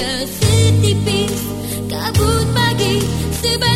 hanya setipis kabut pagi sebagai